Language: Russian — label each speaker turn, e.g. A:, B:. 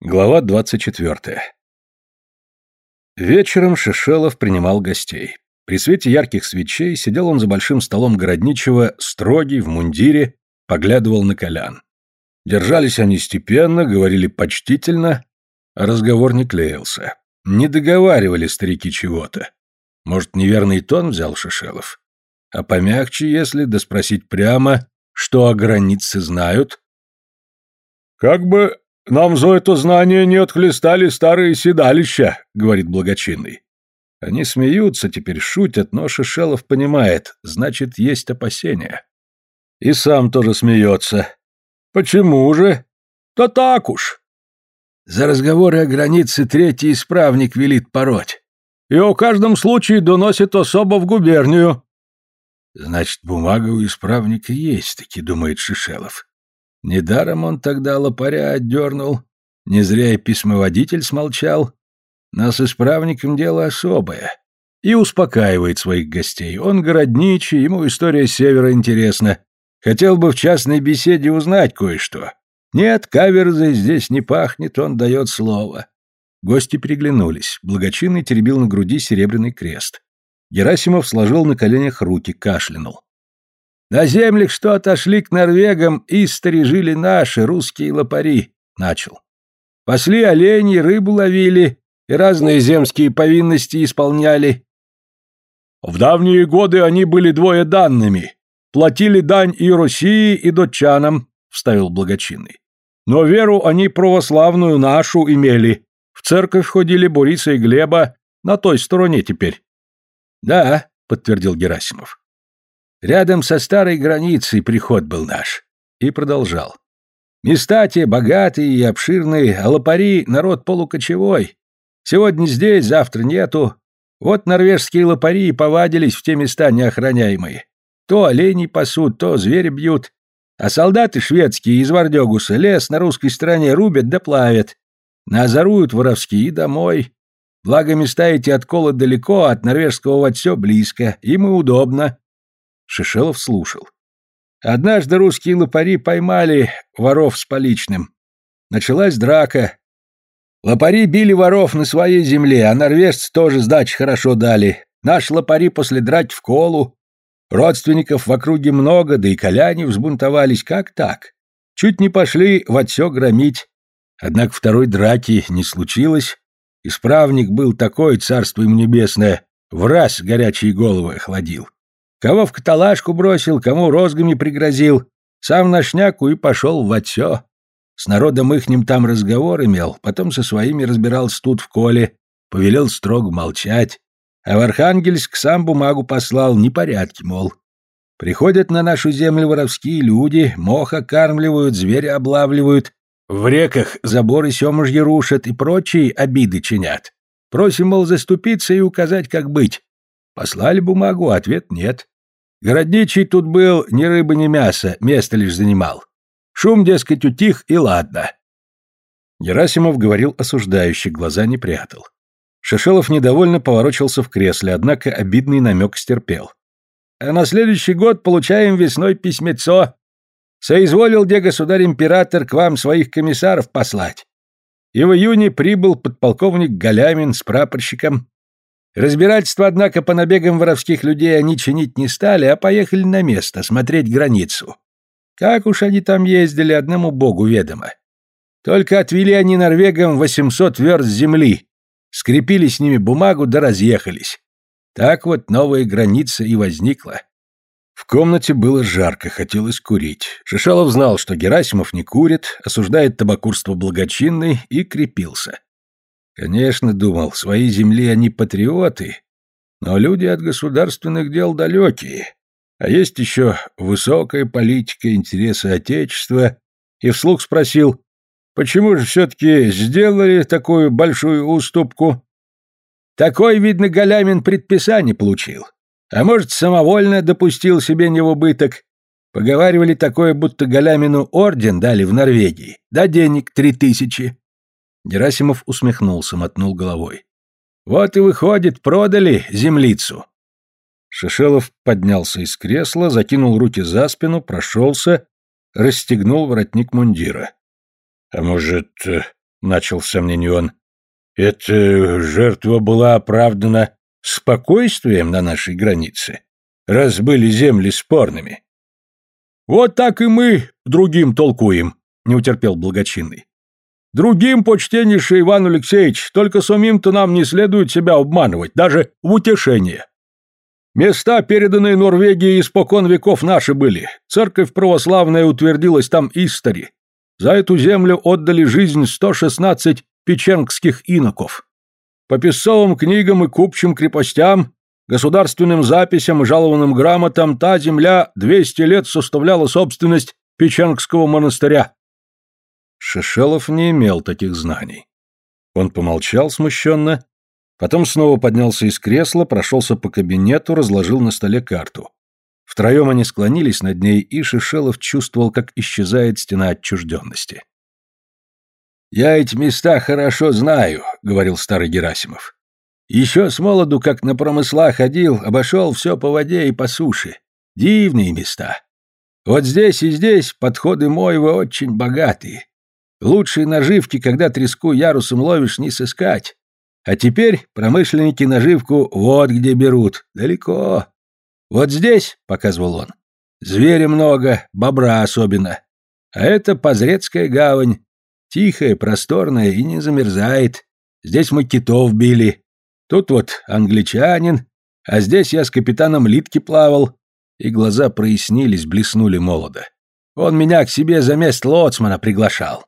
A: Глава 24. Вечером Шишелов принимал гостей. При свете ярких свечей сидел он за большим столом городничего, строгий, в мундире, поглядывал на Колян. Держались они степенно, говорили почтительно, а разговор не клеился. Не договаривали старики чего-то. Может, неверный тон взял Шишелов? А помягче, если, да спросить прямо, что о границе знают?
B: «Как бы «Нам за это знание не отхлестали старые седалища», — говорит благочинный.
A: Они смеются, теперь шутят, но Шишелов понимает, значит, есть опасения. И сам тоже смеется.
B: «Почему же?» «Да так уж».
C: За разговоры о границе третий исправник велит пороть.
B: И о каждом случае доносит особо в губернию.
C: Значит, бумага у исправника есть, таки думает Шишелов. Недаром он тогда лопаря отдернул, не зря и письмоводитель смолчал. Но с исправником дело особое. И успокаивает своих гостей. Он городничий, ему история севера интересна. Хотел бы в частной беседе узнать кое-что. Нет, каверзой здесь не пахнет, он дает слово.
A: Гости переглянулись. Благочинный теребил на груди серебряный крест. Герасимов сложил на коленях руки, кашлянул.
C: На землях, что отошли к норвегам, истори жили наши, русские лопари, начал. Пасли оленей, рыбу ловили и разные земские повинности исполняли.
B: В давние годы они были двое данными. Платили дань и России, и датчанам, вставил благочинный. Но веру они православную нашу имели. В церковь ходили Бориса и Глеба, на той стороне теперь.
C: Да, подтвердил Герасимов. Рядом со старой границей приход был наш. И продолжал. Места те богатые и обширные, а лопари — народ полукочевой. Сегодня здесь, завтра нету. Вот норвежские лопари повадились в те места неохраняемые. То оленей пасут, то зверь бьют. А солдаты шведские из Вардегуса лес на русской стороне рубят да плавят. Назоруют воровские домой. Благо места эти от кола далеко, от норвежского вот все близко, им и удобно.
A: Шишелов слушал.
C: Однажды русские лопари поймали воров с поличным. Началась драка. Лопари били воров на своей земле, а норвежцы тоже сдачи хорошо дали. Наши лопари после драки в колу. Родственников в округе много, да и коляне взбунтовались. Как так? Чуть не пошли в отсё громить. Однако второй драки не случилось. Исправник был такой, царство ему небесное, в раз горячие головы охладил. Кого в каталажку бросил, кому розгами пригрозил. Сам на шняку и пошел в отсё. С народом ихним там разговор имел, потом со своими разбирался тут в коле, повелел строго молчать. А в Архангельск сам бумагу послал, непорядки, мол. Приходят на нашу землю воровские люди, моха кормливают, зверя облавливают, в реках заборы семужьи рушат и прочие обиды чинят. Просим, мол, заступиться и указать, как быть. Послали бумагу, ответ нет. Городничий тут был ни рыба, ни мясо, место лишь занимал. Шум, дескать, утих, и ладно.
A: Герасимов говорил осуждающе, глаза не прятал. Шишелов недовольно поворочился в кресле, однако обидный намек стерпел.
C: А на следующий год получаем весной письмецо. Соизволил где государь-император к вам своих комиссаров послать. И в июне прибыл подполковник Галямин с прапорщиком. Разбирательство, однако, по набегам воровских людей они чинить не стали, а поехали на место, смотреть границу. Как уж они там ездили, одному богу ведомо. Только отвели они норвегам 800 верст земли, скрепили с ними бумагу да разъехались. Так вот новая граница и возникла.
A: В комнате было жарко, хотелось курить. Шишалов знал, что Герасимов не курит, осуждает табакурство благочинный и крепился. Конечно, думал, своей земли они патриоты, но люди от государственных дел далекие. А есть еще высокая политика, интересы Отечества. И вслух спросил, почему же все-таки сделали такую большую уступку?
C: Такой, видно, Галямин предписание получил. А может, самовольно допустил себе не в убыток. Поговаривали такое, будто Галямину орден дали в Норвегии. Да денег три тысячи.
A: Герасимов усмехнулся, мотнул головой.
C: «Вот и выходит, продали землицу».
A: Шишелов поднялся из кресла, закинул руки за спину, прошелся, расстегнул воротник мундира. «А может, начал с сомнением он. Эта жертва была оправдана спокойствием на нашей границе, раз были земли спорными.
B: Вот так и мы другим толкуем, не утерпел благочинный. Другим, почтеннейший Иван Алексеевич, только самим-то нам не следует себя обманывать, даже в утешение. Места, переданные Норвегии, испокон веков наши были. Церковь православная утвердилась там истори. За эту землю отдали жизнь 116 печенгских иноков. По писцовым книгам и купчим крепостям, государственным записям и жалованным грамотам та земля 200 лет составляла собственность Печенгского монастыря.
A: Шишелов не имел таких знаний. Он помолчал смущенно, потом снова поднялся из кресла, прошелся по кабинету, разложил на столе карту. Втроем они склонились над ней, и Шишелов чувствовал, как исчезает стена отчужденности.
C: «Я эти места хорошо знаю», — говорил старый Герасимов. «Еще с молоду, как на промысла ходил, обошел все по воде и по суше. Дивные места. Вот здесь и здесь подходы Моева очень богатые. Лучшие наживки, когда треску ярусом ловишь, не сыскать. А теперь промышленники наживку вот где берут, далеко. Вот здесь, — показывал он, — зверя много, бобра особенно. А это Позрецкая гавань, тихая, просторная и не замерзает. Здесь мы китов били. Тут вот англичанин, а здесь я с капитаном Литки плавал. И глаза прояснились, блеснули молодо. Он меня к себе за место лоцмана приглашал.